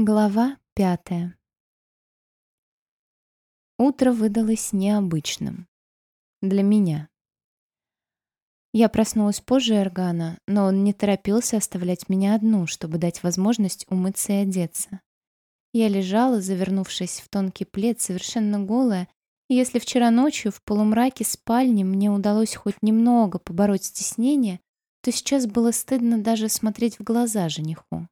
Глава пятая. Утро выдалось необычным. Для меня. Я проснулась позже Эргана, но он не торопился оставлять меня одну, чтобы дать возможность умыться и одеться. Я лежала, завернувшись в тонкий плед, совершенно голая, и если вчера ночью в полумраке спальни мне удалось хоть немного побороть стеснение, то сейчас было стыдно даже смотреть в глаза жениху.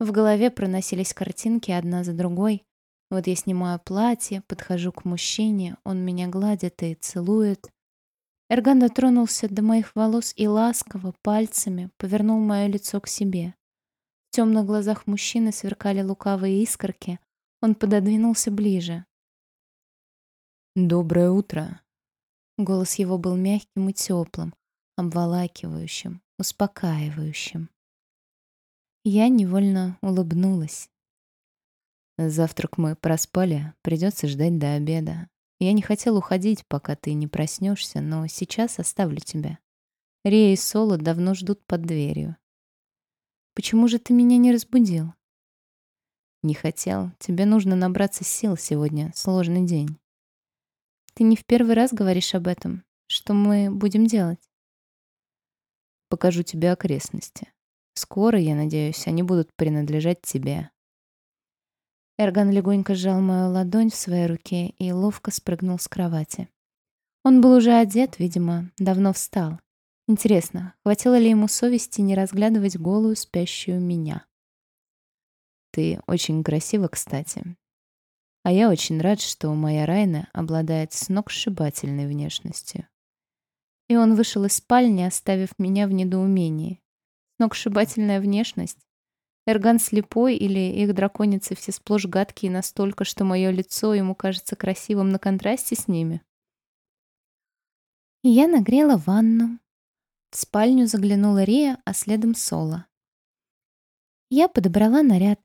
В голове проносились картинки одна за другой. Вот я снимаю платье, подхожу к мужчине, он меня гладит и целует. Эрган дотронулся до моих волос и ласково, пальцами, повернул мое лицо к себе. В темных глазах мужчины сверкали лукавые искорки. Он пододвинулся ближе. «Доброе утро!» Голос его был мягким и теплым, обволакивающим, успокаивающим. Я невольно улыбнулась. Завтрак мы проспали, придется ждать до обеда. Я не хотел уходить, пока ты не проснешься, но сейчас оставлю тебя. Рия и Соло давно ждут под дверью. Почему же ты меня не разбудил? Не хотел. Тебе нужно набраться сил сегодня. Сложный день. Ты не в первый раз говоришь об этом. Что мы будем делать? Покажу тебе окрестности. Скоро, я надеюсь, они будут принадлежать тебе. Эрган легонько сжал мою ладонь в своей руке и ловко спрыгнул с кровати. Он был уже одет, видимо, давно встал. Интересно, хватило ли ему совести не разглядывать голую спящую меня? Ты очень красива, кстати. А я очень рад, что моя Райна обладает сногсшибательной внешностью. И он вышел из спальни, оставив меня в недоумении сногсшибательная внешность. Эрган слепой или их драконицы все сплошь гадкие настолько, что мое лицо ему кажется красивым на контрасте с ними. Я нагрела ванну. В спальню заглянула Рия, а следом Соло. Я подобрала наряд.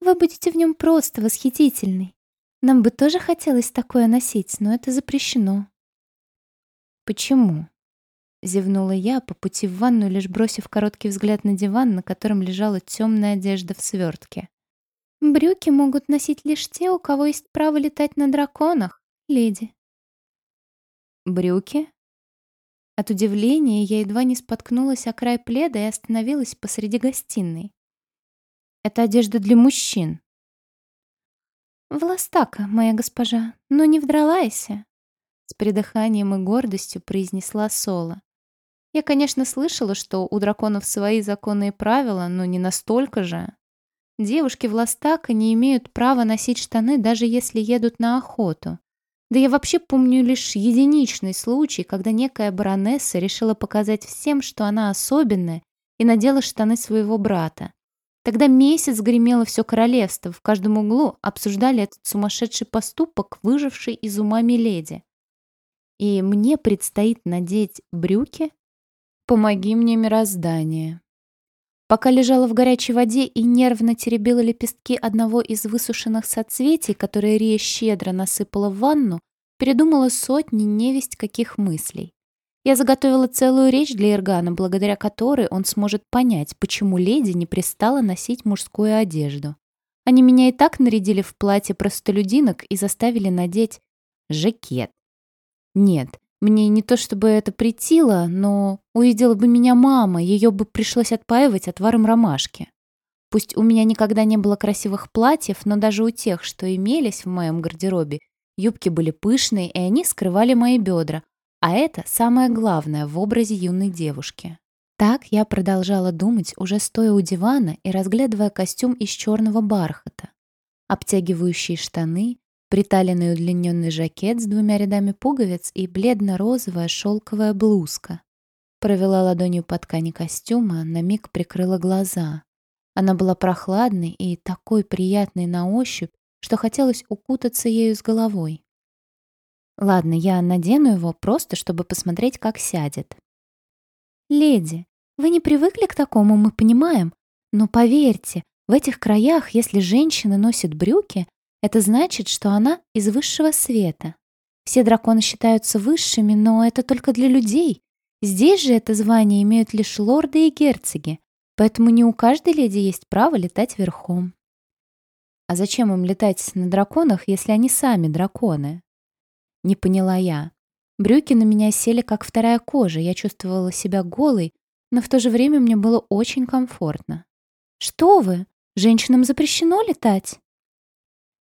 Вы будете в нем просто восхитительный. Нам бы тоже хотелось такое носить, но это запрещено. Почему? Зевнула я, по пути в ванну лишь бросив короткий взгляд на диван, на котором лежала темная одежда в свертке. «Брюки могут носить лишь те, у кого есть право летать на драконах, леди». «Брюки?» От удивления я едва не споткнулась о край пледа и остановилась посреди гостиной. «Это одежда для мужчин». «Властака, моя госпожа, но не вдралайся», — с придыханием и гордостью произнесла Соло. Я, конечно, слышала, что у драконов свои законы и правила, но не настолько же. Девушки в Ластака не имеют права носить штаны, даже если едут на охоту. Да я вообще помню лишь единичный случай, когда некая баронесса решила показать всем, что она особенная, и надела штаны своего брата. Тогда месяц гремело все королевство, в каждом углу обсуждали этот сумасшедший поступок, выживший из ума Миледи. И мне предстоит надеть брюки, Помоги мне, мироздание. Пока лежала в горячей воде и нервно теребила лепестки одного из высушенных соцветий, которые Рия щедро насыпала в ванну, передумала сотни невесть каких мыслей. Я заготовила целую речь для Иргана, благодаря которой он сможет понять, почему леди не пристала носить мужскую одежду. Они меня и так нарядили в платье простолюдинок и заставили надеть жакет. Нет, мне не то чтобы это притило, но увидела бы меня мама, ее бы пришлось отпаивать отваром ромашки. Пусть у меня никогда не было красивых платьев, но даже у тех, что имелись в моем гардеробе, юбки были пышные, и они скрывали мои бедра. А это самое главное в образе юной девушки. Так я продолжала думать, уже стоя у дивана и разглядывая костюм из черного бархата. Обтягивающие штаны, приталенный удлиненный жакет с двумя рядами пуговиц и бледно-розовая шелковая блузка. Провела ладонью по ткани костюма, на миг прикрыла глаза. Она была прохладной и такой приятной на ощупь, что хотелось укутаться ею с головой. Ладно, я надену его просто, чтобы посмотреть, как сядет. «Леди, вы не привыкли к такому, мы понимаем. Но поверьте, в этих краях, если женщины носят брюки, это значит, что она из высшего света. Все драконы считаются высшими, но это только для людей. Здесь же это звание имеют лишь лорды и герцоги, поэтому не у каждой леди есть право летать верхом. А зачем им летать на драконах, если они сами драконы? Не поняла я. Брюки на меня сели как вторая кожа, я чувствовала себя голой, но в то же время мне было очень комфортно. «Что вы? Женщинам запрещено летать?»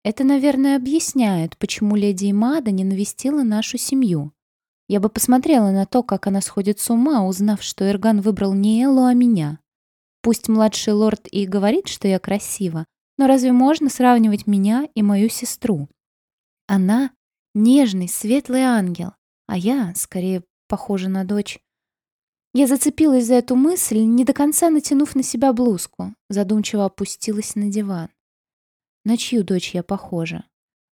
Это, наверное, объясняет, почему леди Имада не навестила нашу семью. Я бы посмотрела на то, как она сходит с ума, узнав, что Эрган выбрал не Эллу, а меня. Пусть младший лорд и говорит, что я красива, но разве можно сравнивать меня и мою сестру? Она — нежный, светлый ангел, а я, скорее, похожа на дочь. Я зацепилась за эту мысль, не до конца натянув на себя блузку, задумчиво опустилась на диван. На чью дочь я похожа?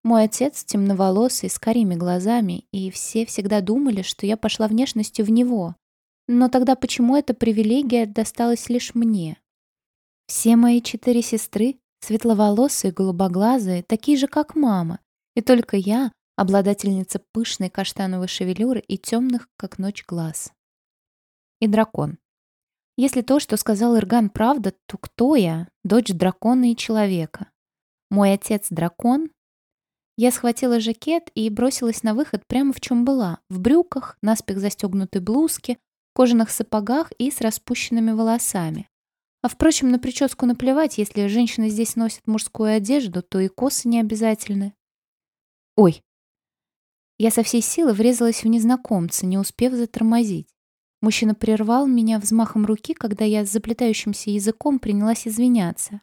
Мой отец темноволосый, с карими глазами, и все всегда думали, что я пошла внешностью в него. Но тогда почему эта привилегия досталась лишь мне? Все мои четыре сестры, светловолосые, голубоглазые, такие же, как мама, и только я, обладательница пышной каштановой шевелюры и темных, как ночь, глаз. И дракон. Если то, что сказал Ирган, правда, то кто я? Дочь дракона и человека. Мой отец дракон, я схватила жакет и бросилась на выход прямо в чем была, в брюках, наспех застегнутой блузке, кожаных сапогах и с распущенными волосами. А впрочем, на прическу наплевать, если женщины здесь носят мужскую одежду, то и косы не обязательны. Ой. Я со всей силы врезалась в незнакомца, не успев затормозить. Мужчина прервал меня взмахом руки, когда я с заплетающимся языком принялась извиняться.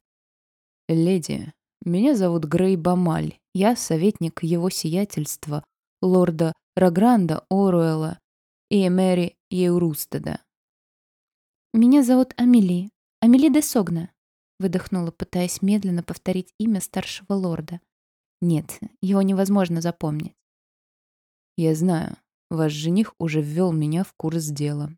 «Леди, меня зовут Грей Бамаль. Я советник его сиятельства, лорда Рагранда Оруэлла и Мэри Еурустеда. «Меня зовут Амели. Амели де Согна», — выдохнула, пытаясь медленно повторить имя старшего лорда. «Нет, его невозможно запомнить». «Я знаю. Ваш жених уже ввел меня в курс дела.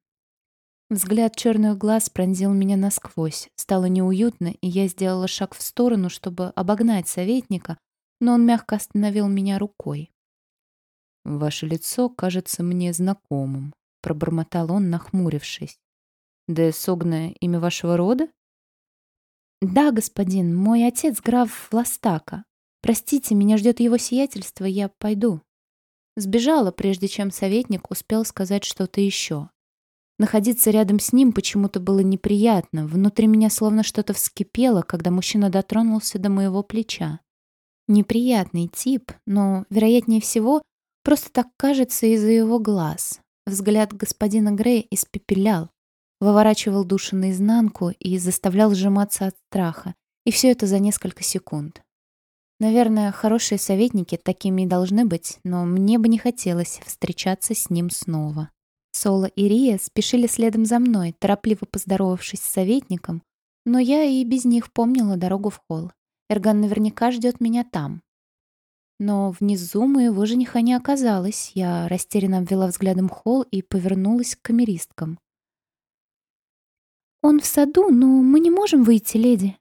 Взгляд черных глаз пронзил меня насквозь. Стало неуютно, и я сделала шаг в сторону, чтобы обогнать советника, но он мягко остановил меня рукой. «Ваше лицо кажется мне знакомым», — пробормотал он, нахмурившись. «Да согное имя вашего рода?» «Да, господин, мой отец граф Властака. Простите, меня ждет его сиятельство, я пойду». Сбежала, прежде чем советник успел сказать что-то еще. Находиться рядом с ним почему-то было неприятно. Внутри меня словно что-то вскипело, когда мужчина дотронулся до моего плеча. Неприятный тип, но, вероятнее всего, просто так кажется из-за его глаз. Взгляд господина Грея испепелял, выворачивал душу наизнанку и заставлял сжиматься от страха. И все это за несколько секунд. Наверное, хорошие советники такими и должны быть, но мне бы не хотелось встречаться с ним снова. Соло и Рия спешили следом за мной, торопливо поздоровавшись с советником, но я и без них помнила дорогу в холл. Эрган наверняка ждет меня там. Но внизу моего жениха не оказалось. Я растерянно обвела взглядом холл и повернулась к камеристкам. «Он в саду, но мы не можем выйти, леди».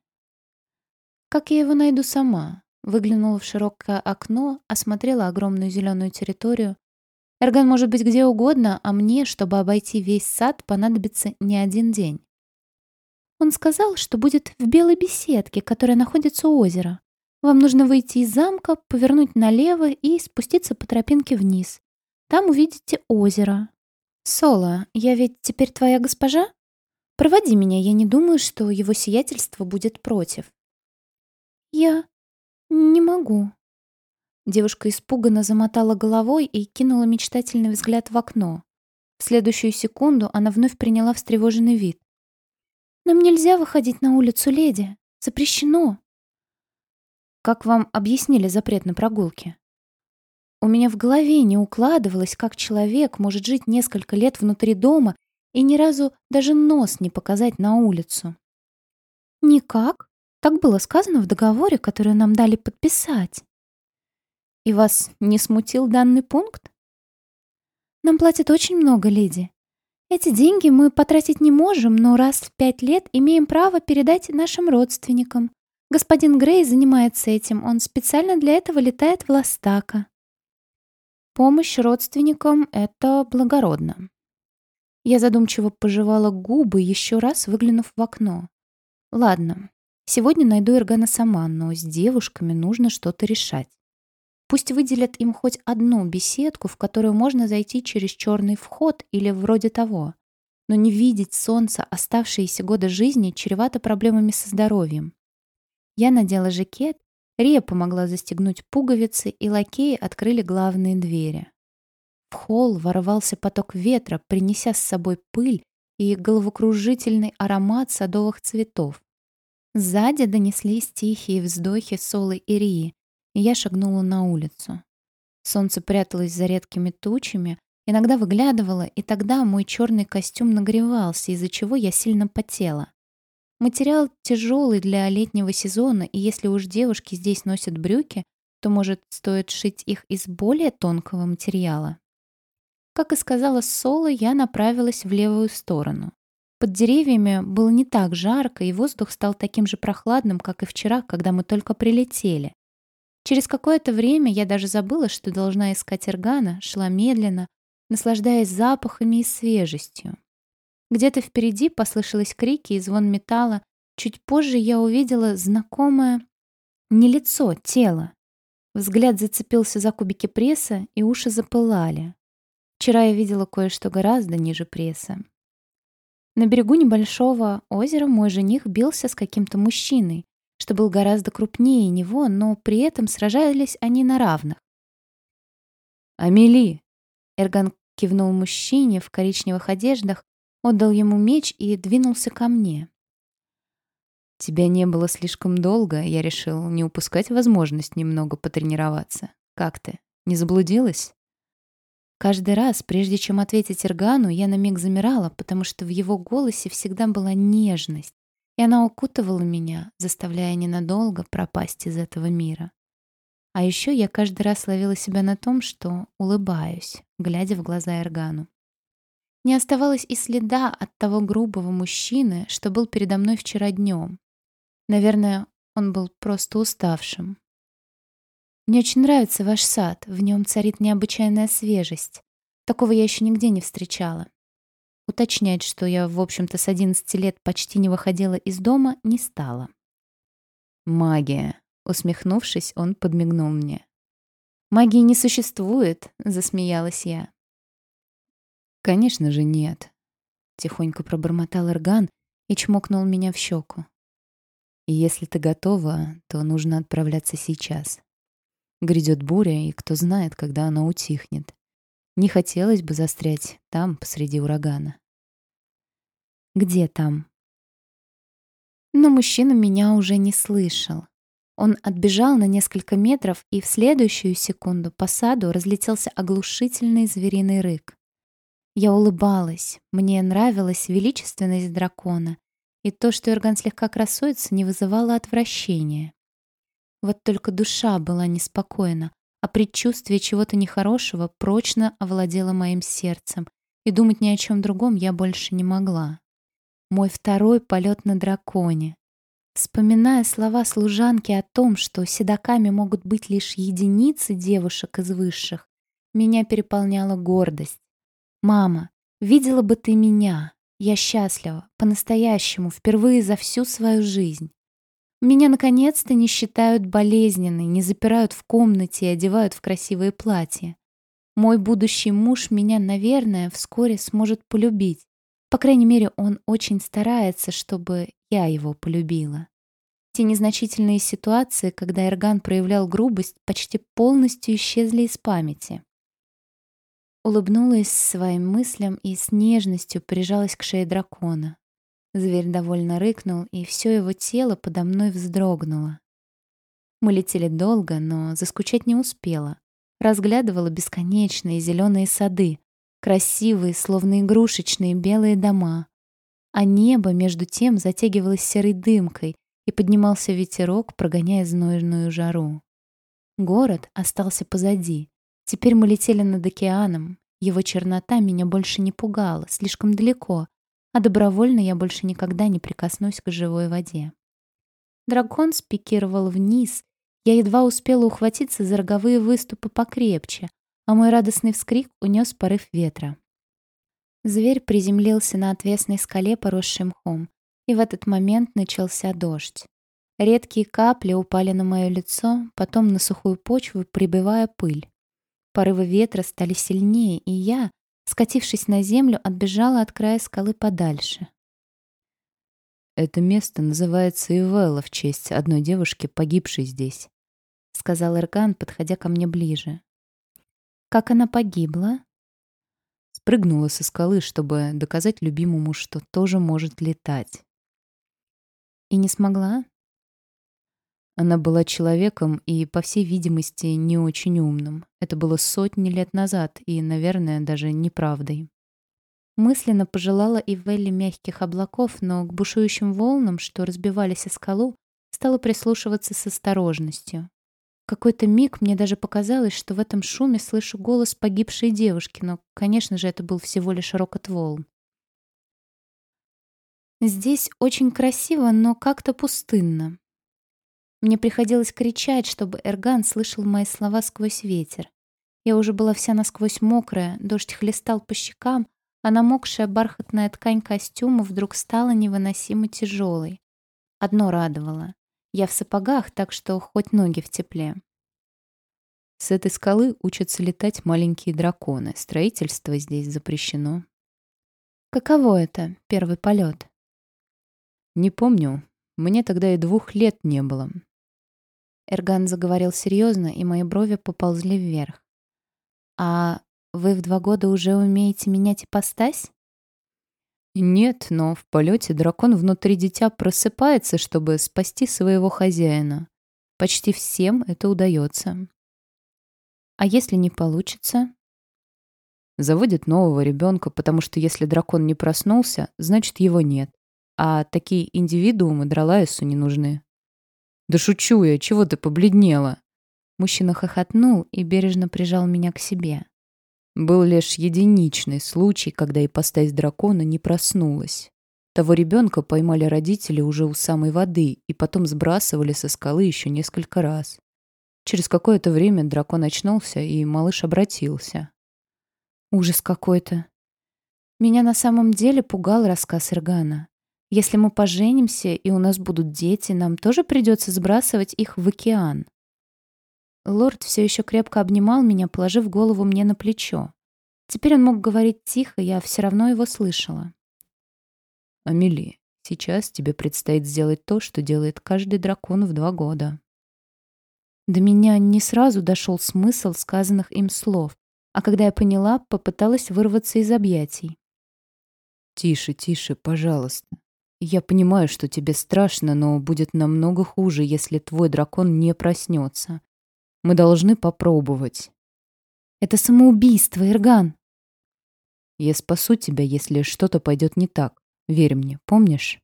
«Как я его найду сама?» Выглянула в широкое окно, осмотрела огромную зеленую территорию, Эрган может быть где угодно, а мне, чтобы обойти весь сад, понадобится не один день. Он сказал, что будет в белой беседке, которая находится у озера. Вам нужно выйти из замка, повернуть налево и спуститься по тропинке вниз. Там увидите озеро. Соло, я ведь теперь твоя госпожа? Проводи меня, я не думаю, что его сиятельство будет против. Я не могу, Девушка испуганно замотала головой и кинула мечтательный взгляд в окно. В следующую секунду она вновь приняла встревоженный вид. «Нам нельзя выходить на улицу, леди. Запрещено». «Как вам объяснили запрет на прогулки?» У меня в голове не укладывалось, как человек может жить несколько лет внутри дома и ни разу даже нос не показать на улицу. «Никак. Так было сказано в договоре, который нам дали подписать». И вас не смутил данный пункт? Нам платят очень много, леди. Эти деньги мы потратить не можем, но раз в пять лет имеем право передать нашим родственникам. Господин Грей занимается этим, он специально для этого летает в Ластака. Помощь родственникам — это благородно. Я задумчиво пожевала губы, еще раз выглянув в окно. Ладно, Сегодня найду Эргана сама, но с девушками нужно что-то решать. Пусть выделят им хоть одну беседку, в которую можно зайти через черный вход или вроде того. Но не видеть солнца оставшиеся годы жизни чревато проблемами со здоровьем. Я надела жакет, Рия помогла застегнуть пуговицы, и лакеи открыли главные двери. В холл ворвался поток ветра, принеся с собой пыль и головокружительный аромат садовых цветов. Сзади донеслись тихие вздохи Солы и Рии, я шагнула на улицу. Солнце пряталось за редкими тучами, иногда выглядывало, и тогда мой черный костюм нагревался, из-за чего я сильно потела. Материал тяжелый для летнего сезона, и если уж девушки здесь носят брюки, то, может, стоит шить их из более тонкого материала. Как и сказала Соло, я направилась в левую сторону. Под деревьями было не так жарко, и воздух стал таким же прохладным, как и вчера, когда мы только прилетели. Через какое-то время я даже забыла, что должна искать Эргана, шла медленно, наслаждаясь запахами и свежестью. Где-то впереди послышались крики и звон металла. Чуть позже я увидела знакомое не лицо, тело. Взгляд зацепился за кубики пресса, и уши запылали. Вчера я видела кое-что гораздо ниже пресса. На берегу небольшого озера мой жених бился с каким-то мужчиной, что был гораздо крупнее него, но при этом сражались они на равных. «Амели!» Эрган кивнул мужчине в коричневых одеждах, отдал ему меч и двинулся ко мне. «Тебя не было слишком долго, я решил не упускать возможность немного потренироваться. Как ты? Не заблудилась?» Каждый раз, прежде чем ответить Иргану, я на миг замирала, потому что в его голосе всегда была нежность, и она укутывала меня, заставляя ненадолго пропасть из этого мира. А еще я каждый раз ловила себя на том, что улыбаюсь, глядя в глаза Эргану. Не оставалось и следа от того грубого мужчины, что был передо мной вчера днем. Наверное, он был просто уставшим. Мне очень нравится ваш сад, в нем царит необычайная свежесть. Такого я еще нигде не встречала. Уточнять, что я, в общем-то, с 11 лет почти не выходила из дома, не стала. «Магия», — усмехнувшись, он подмигнул мне. «Магии не существует», — засмеялась я. «Конечно же нет», — тихонько пробормотал Эрган и чмокнул меня в щеку. «И если ты готова, то нужно отправляться сейчас. Грядет буря, и кто знает, когда она утихнет. Не хотелось бы застрять там, посреди урагана. Где там? Но мужчина меня уже не слышал. Он отбежал на несколько метров, и в следующую секунду по саду разлетелся оглушительный звериный рык. Я улыбалась, мне нравилась величественность дракона, и то, что Ирган слегка красуется, не вызывало отвращения. Вот только душа была неспокойна, а предчувствие чего-то нехорошего прочно овладело моим сердцем, и думать ни о чем другом я больше не могла. Мой второй полет на драконе. Вспоминая слова служанки о том, что седаками могут быть лишь единицы девушек из высших, меня переполняла гордость. «Мама, видела бы ты меня. Я счастлива, по-настоящему, впервые за всю свою жизнь. Меня наконец-то не считают болезненной, не запирают в комнате и одевают в красивые платья. Мой будущий муж меня, наверное, вскоре сможет полюбить. По крайней мере, он очень старается, чтобы я его полюбила. Те незначительные ситуации, когда Эрган проявлял грубость, почти полностью исчезли из памяти. Улыбнулась своим мыслям и с нежностью прижалась к шее дракона. Зверь довольно рыкнул, и все его тело подо мной вздрогнуло. Мы летели долго, но заскучать не успела. Разглядывала бесконечные зеленые сады, красивые, словно игрушечные белые дома. А небо, между тем, затягивалось серой дымкой, и поднимался ветерок, прогоняя знойную жару. Город остался позади. Теперь мы летели над океаном. Его чернота меня больше не пугала, слишком далеко, а добровольно я больше никогда не прикоснусь к живой воде. Дракон спикировал вниз, я едва успела ухватиться за роговые выступы покрепче, а мой радостный вскрик унес порыв ветра. Зверь приземлился на отвесной скале, поросшей мхом, и в этот момент начался дождь. Редкие капли упали на мое лицо, потом на сухую почву, прибивая пыль. Порывы ветра стали сильнее, и я, скатившись на землю, отбежала от края скалы подальше. «Это место называется Ивелла в честь одной девушки, погибшей здесь», — сказал Эрган, подходя ко мне ближе. «Как она погибла?» Спрыгнула со скалы, чтобы доказать любимому, что тоже может летать. «И не смогла?» Она была человеком и, по всей видимости, не очень умным. Это было сотни лет назад и, наверное, даже неправдой. Мысленно пожелала и Велли мягких облаков, но к бушующим волнам, что разбивались о скалу, стала прислушиваться с осторожностью. В какой-то миг мне даже показалось, что в этом шуме слышу голос погибшей девушки, но, конечно же, это был всего лишь рокот волн. Здесь очень красиво, но как-то пустынно. Мне приходилось кричать, чтобы Эрган слышал мои слова сквозь ветер. Я уже была вся насквозь мокрая, дождь хлестал по щекам, а намокшая бархатная ткань костюма вдруг стала невыносимо тяжелой. Одно радовало. Я в сапогах, так что хоть ноги в тепле. С этой скалы учатся летать маленькие драконы. Строительство здесь запрещено. Каково это, первый полет? Не помню. Мне тогда и двух лет не было. Эрган заговорил серьезно, и мои брови поползли вверх. «А вы в два года уже умеете менять ипостась?» «Нет, но в полете дракон внутри дитя просыпается, чтобы спасти своего хозяина. Почти всем это удается». «А если не получится?» Заводит нового ребенка, потому что если дракон не проснулся, значит его нет. А такие индивидуумы Дралаесу не нужны. «Да шучу я, чего ты побледнела?» Мужчина хохотнул и бережно прижал меня к себе. Был лишь единичный случай, когда ипостась дракона не проснулась. Того ребенка поймали родители уже у самой воды и потом сбрасывали со скалы еще несколько раз. Через какое-то время дракон очнулся, и малыш обратился. Ужас какой-то. Меня на самом деле пугал рассказ Иргана. Если мы поженимся и у нас будут дети, нам тоже придется сбрасывать их в океан. Лорд все еще крепко обнимал меня, положив голову мне на плечо. Теперь он мог говорить тихо, я все равно его слышала. «Амели, сейчас тебе предстоит сделать то, что делает каждый дракон в два года». До меня не сразу дошел смысл сказанных им слов, а когда я поняла, попыталась вырваться из объятий. «Тише, тише, пожалуйста. Я понимаю, что тебе страшно, но будет намного хуже, если твой дракон не проснется. Мы должны попробовать. Это самоубийство, Ирган. Я спасу тебя, если что-то пойдет не так. Верь мне, помнишь?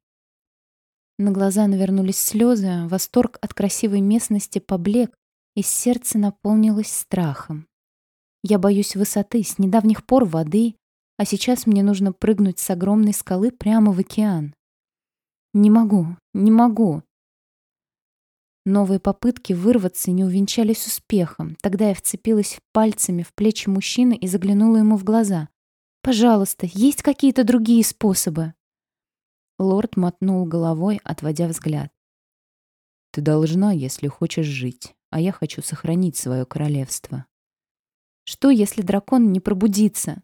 На глаза навернулись слезы, восторг от красивой местности поблек, и сердце наполнилось страхом. Я боюсь высоты, с недавних пор воды, а сейчас мне нужно прыгнуть с огромной скалы прямо в океан. Не могу, не могу. Новые попытки вырваться не увенчались успехом. Тогда я вцепилась пальцами в плечи мужчины и заглянула ему в глаза. «Пожалуйста, есть какие-то другие способы?» Лорд мотнул головой, отводя взгляд. «Ты должна, если хочешь жить, а я хочу сохранить свое королевство». «Что, если дракон не пробудится?»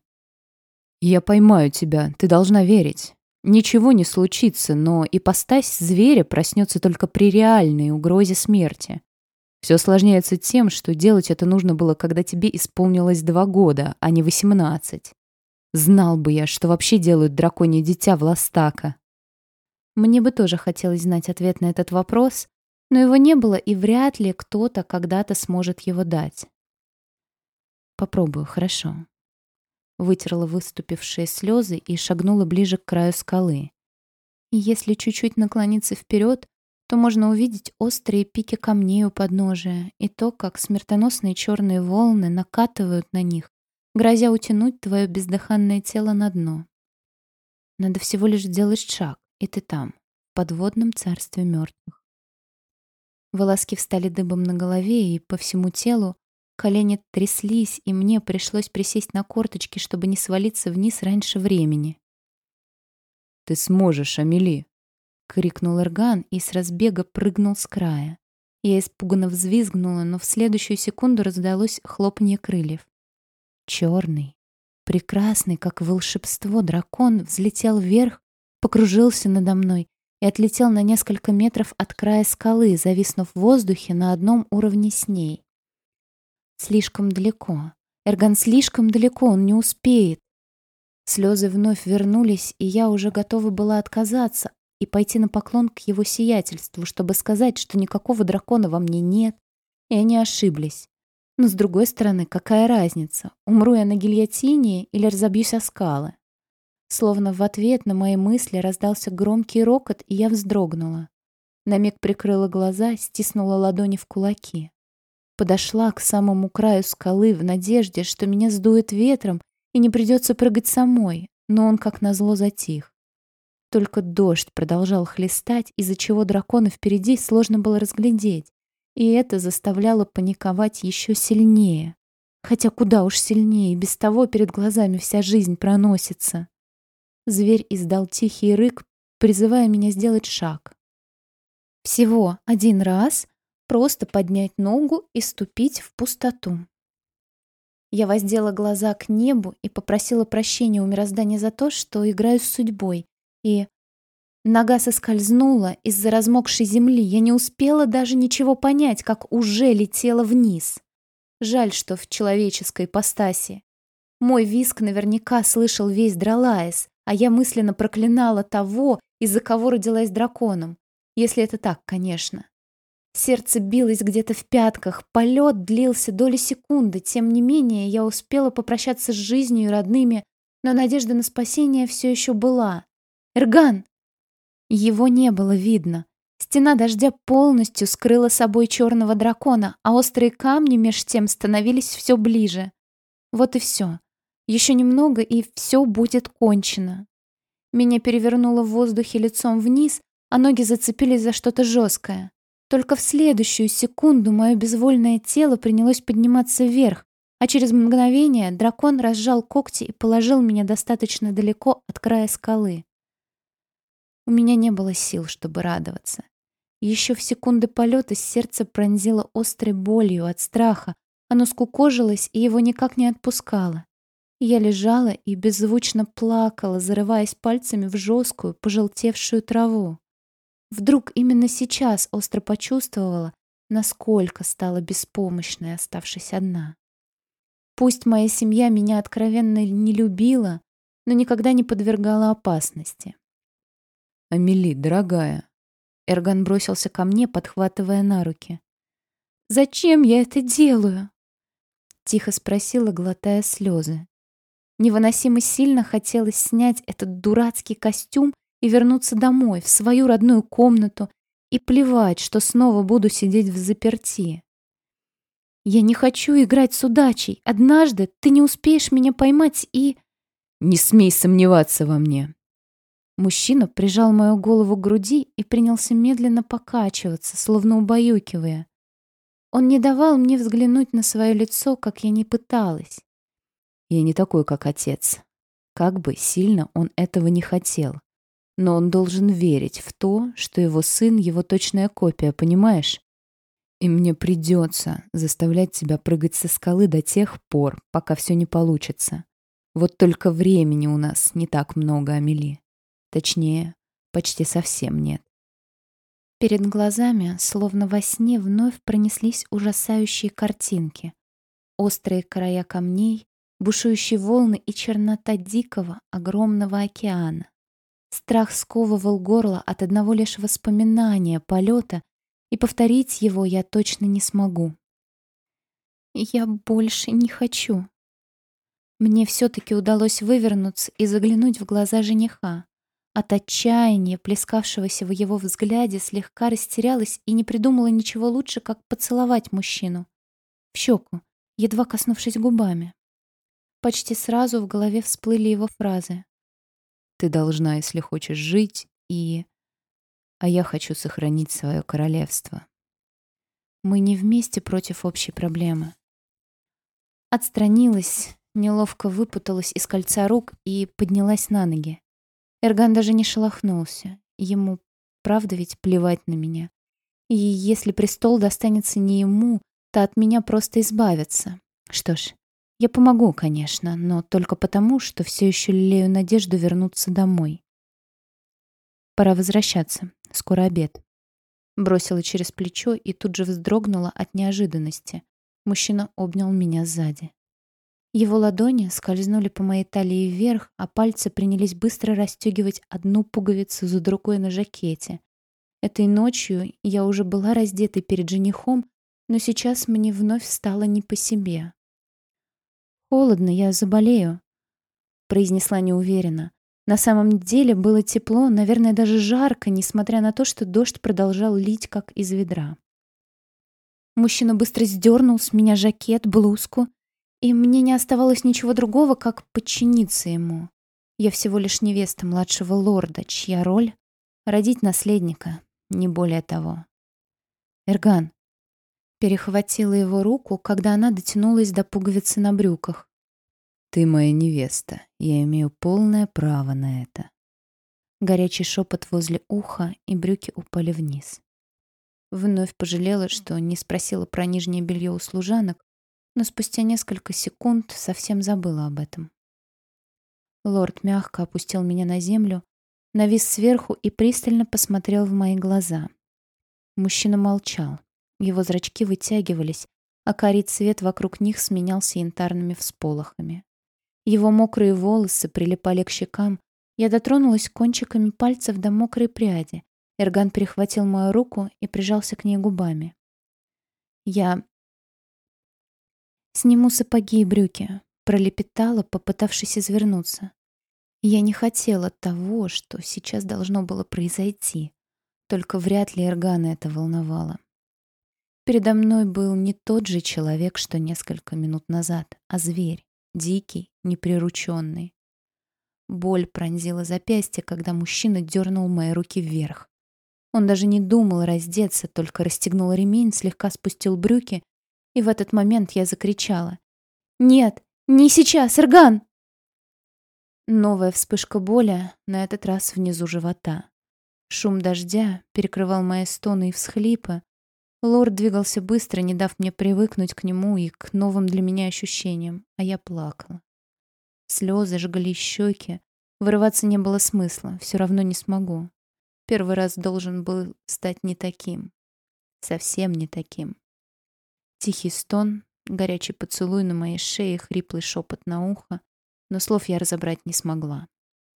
«Я поймаю тебя, ты должна верить. Ничего не случится, но ипостась зверя проснется только при реальной угрозе смерти. Все осложняется тем, что делать это нужно было, когда тебе исполнилось два года, а не восемнадцать. Знал бы я, что вообще делают драконье дитя в Ластака. Мне бы тоже хотелось знать ответ на этот вопрос, но его не было, и вряд ли кто-то когда-то сможет его дать. Попробую, хорошо вытерла выступившие слезы и шагнула ближе к краю скалы. И если чуть-чуть наклониться вперед, то можно увидеть острые пики камней у подножия и то, как смертоносные черные волны накатывают на них, грозя утянуть твое бездыханное тело на дно. Надо всего лишь сделать шаг, и ты там, в подводном царстве мертвых. Волоски встали дыбом на голове и по всему телу, Колени тряслись, и мне пришлось присесть на корточки, чтобы не свалиться вниз раньше времени. «Ты сможешь, Амели!» крикнул Эрган и с разбега прыгнул с края. Я испуганно взвизгнула, но в следующую секунду раздалось хлопанье крыльев. Черный, прекрасный, как волшебство, дракон взлетел вверх, покружился надо мной и отлетел на несколько метров от края скалы, зависнув в воздухе на одном уровне с ней. Слишком далеко. Эрган слишком далеко, он не успеет. Слезы вновь вернулись, и я уже готова была отказаться и пойти на поклон к его сиятельству, чтобы сказать, что никакого дракона во мне нет, и они ошиблись. Но с другой стороны, какая разница, умру я на гильотине или разобьюсь о скалы? Словно в ответ на мои мысли раздался громкий рокот, и я вздрогнула. На миг прикрыла глаза, стиснула ладони в кулаки. Подошла к самому краю скалы в надежде, что меня сдует ветром и не придется прыгать самой, но он как назло затих. Только дождь продолжал хлестать, из-за чего дракона впереди сложно было разглядеть, и это заставляло паниковать еще сильнее. Хотя куда уж сильнее, без того перед глазами вся жизнь проносится. Зверь издал тихий рык, призывая меня сделать шаг. Всего один раз просто поднять ногу и ступить в пустоту. Я воздела глаза к небу и попросила прощения у мироздания за то, что играю с судьбой. И нога соскользнула из-за размокшей земли. Я не успела даже ничего понять, как уже летела вниз. Жаль, что в человеческой ипостаси. Мой виск наверняка слышал весь Дралаес, а я мысленно проклинала того, из-за кого родилась драконом. Если это так, конечно. Сердце билось где-то в пятках, полет длился доли секунды. Тем не менее, я успела попрощаться с жизнью и родными, но надежда на спасение все еще была. «Эрган!» Его не было видно. Стена дождя полностью скрыла собой черного дракона, а острые камни меж тем становились все ближе. Вот и все. Еще немного, и все будет кончено. Меня перевернуло в воздухе лицом вниз, а ноги зацепились за что-то жесткое. Только в следующую секунду мое безвольное тело принялось подниматься вверх, а через мгновение дракон разжал когти и положил меня достаточно далеко от края скалы. У меня не было сил, чтобы радоваться. Еще в секунды полета сердце пронзило острой болью от страха, оно скукожилось и его никак не отпускало. Я лежала и беззвучно плакала, зарываясь пальцами в жесткую, пожелтевшую траву. Вдруг именно сейчас остро почувствовала, насколько стала беспомощной, оставшись одна. Пусть моя семья меня откровенно не любила, но никогда не подвергала опасности. «Амели, дорогая!» Эрган бросился ко мне, подхватывая на руки. «Зачем я это делаю?» Тихо спросила, глотая слезы. Невыносимо сильно хотелось снять этот дурацкий костюм и вернуться домой, в свою родную комнату, и плевать, что снова буду сидеть в заперти. Я не хочу играть с удачей. Однажды ты не успеешь меня поймать и... Не смей сомневаться во мне. Мужчина прижал мою голову к груди и принялся медленно покачиваться, словно убаюкивая. Он не давал мне взглянуть на свое лицо, как я не пыталась. Я не такой, как отец. Как бы сильно он этого не хотел. Но он должен верить в то, что его сын — его точная копия, понимаешь? И мне придется заставлять тебя прыгать со скалы до тех пор, пока все не получится. Вот только времени у нас не так много, Амели. Точнее, почти совсем нет. Перед глазами, словно во сне, вновь пронеслись ужасающие картинки. Острые края камней, бушующие волны и чернота дикого, огромного океана. Страх сковывал горло от одного лишь воспоминания полета, и повторить его я точно не смогу. Я больше не хочу. Мне все-таки удалось вывернуться и заглянуть в глаза жениха. От отчаяния, плескавшегося в его взгляде, слегка растерялась и не придумала ничего лучше, как поцеловать мужчину. В щеку, едва коснувшись губами. Почти сразу в голове всплыли его фразы. Ты должна, если хочешь жить, и... А я хочу сохранить свое королевство. Мы не вместе против общей проблемы. Отстранилась, неловко выпуталась из кольца рук и поднялась на ноги. Эрган даже не шелохнулся. Ему правда ведь плевать на меня. И если престол достанется не ему, то от меня просто избавятся. Что ж, я помогу, конечно, но только потому, что все еще лелею надежду вернуться домой. Пора возвращаться. Скоро обед. Бросила через плечо и тут же вздрогнула от неожиданности. Мужчина обнял меня сзади. Его ладони скользнули по моей талии вверх, а пальцы принялись быстро расстегивать одну пуговицу за другой на жакете. Этой ночью я уже была раздетой перед женихом, но сейчас мне вновь стало не по себе. «Холодно, я заболею», — произнесла неуверенно. На самом деле было тепло, наверное, даже жарко, несмотря на то, что дождь продолжал лить, как из ведра. Мужчина быстро сдернул с меня жакет, блузку, и мне не оставалось ничего другого, как подчиниться ему. Я всего лишь невеста младшего лорда, чья роль — родить наследника, не более того. Эрган перехватила его руку, когда она дотянулась до пуговицы на брюках. «Ты моя невеста, я имею полное право на это». Горячий шепот возле уха, и брюки упали вниз. Вновь пожалела, что не спросила про нижнее белье у служанок, но спустя несколько секунд совсем забыла об этом. Лорд мягко опустил меня на землю, навис сверху и пристально посмотрел в мои глаза. Мужчина молчал. Его зрачки вытягивались, а карий цвет вокруг них сменялся янтарными всполохами. Его мокрые волосы прилипали к щекам. Я дотронулась кончиками пальцев до мокрой пряди. Эрган перехватил мою руку и прижался к ней губами. Я «Сниму сапоги и брюки», — пролепетала, попытавшись извернуться. Я не хотела того, что сейчас должно было произойти. Только вряд ли Эргана это волновало. Передо мной был не тот же человек, что несколько минут назад, а зверь, дикий, неприрученный. Боль пронзила запястье, когда мужчина дернул мои руки вверх. Он даже не думал раздеться, только расстегнул ремень, слегка спустил брюки и в этот момент я закричала. «Нет, не сейчас, Ирган!» Новая вспышка боли, на этот раз внизу живота. Шум дождя перекрывал мои стоны и всхлипы. Лорд двигался быстро, не дав мне привыкнуть к нему и к новым для меня ощущениям, а я плакала. Слезы жгли щеки. Вырываться не было смысла, все равно не смогу. Первый раз должен был стать не таким. Совсем не таким. Тихий стон, горячий поцелуй на моей шее, хриплый шепот на ухо, но слов я разобрать не смогла.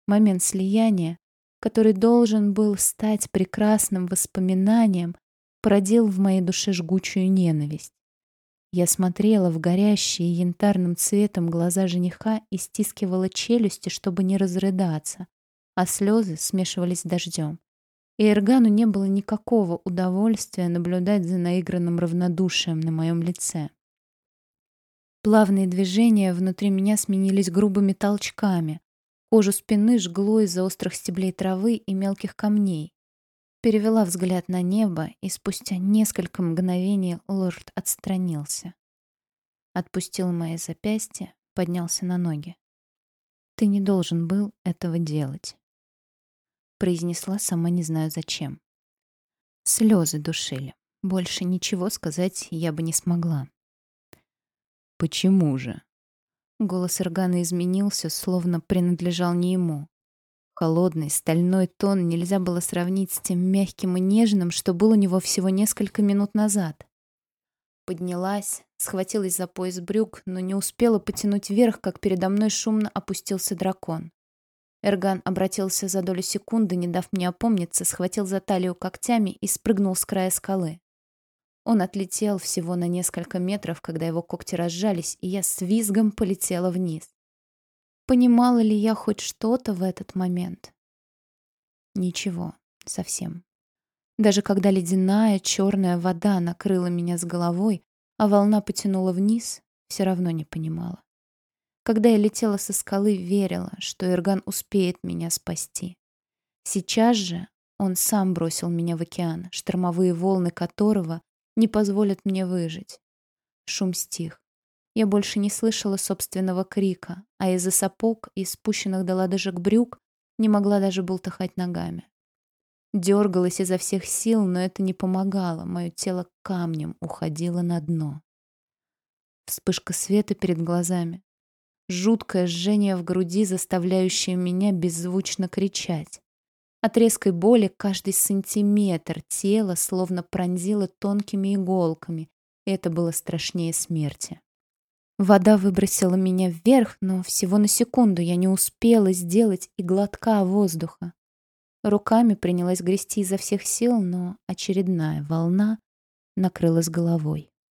Момент слияния, который должен был стать прекрасным воспоминанием, породил в моей душе жгучую ненависть. Я смотрела в горящие янтарным цветом глаза жениха и стискивала челюсти, чтобы не разрыдаться, а слезы смешивались с дождем и Эргану не было никакого удовольствия наблюдать за наигранным равнодушием на моем лице. Плавные движения внутри меня сменились грубыми толчками. Кожу спины жгло из-за острых стеблей травы и мелких камней. Перевела взгляд на небо, и спустя несколько мгновений лорд отстранился. Отпустил мои запястья, поднялся на ноги. «Ты не должен был этого делать» произнесла сама не знаю зачем. Слезы душили. Больше ничего сказать я бы не смогла. «Почему же?» Голос Иргана изменился, словно принадлежал не ему. Холодный, стальной тон нельзя было сравнить с тем мягким и нежным, что был у него всего несколько минут назад. Поднялась, схватилась за пояс брюк, но не успела потянуть вверх, как передо мной шумно опустился дракон. Эрган обратился за долю секунды, не дав мне опомниться, схватил за талию когтями и спрыгнул с края скалы. Он отлетел всего на несколько метров, когда его когти разжались, и я с визгом полетела вниз. Понимала ли я хоть что-то в этот момент? Ничего, совсем. Даже когда ледяная черная вода накрыла меня с головой, а волна потянула вниз, все равно не понимала. Когда я летела со скалы, верила, что Ирган успеет меня спасти. Сейчас же он сам бросил меня в океан, штормовые волны которого не позволят мне выжить. Шум стих. Я больше не слышала собственного крика, а из-за сапог и спущенных до лодыжек брюк не могла даже бултыхать ногами. Дергалась изо всех сил, но это не помогало. Мое тело камнем уходило на дно. Вспышка света перед глазами. Жуткое жжение в груди, заставляющее меня беззвучно кричать. От резкой боли каждый сантиметр тела словно пронзило тонкими иголками, это было страшнее смерти. Вода выбросила меня вверх, но всего на секунду я не успела сделать и глотка воздуха. Руками принялась грести изо всех сил, но очередная волна накрыла с головой.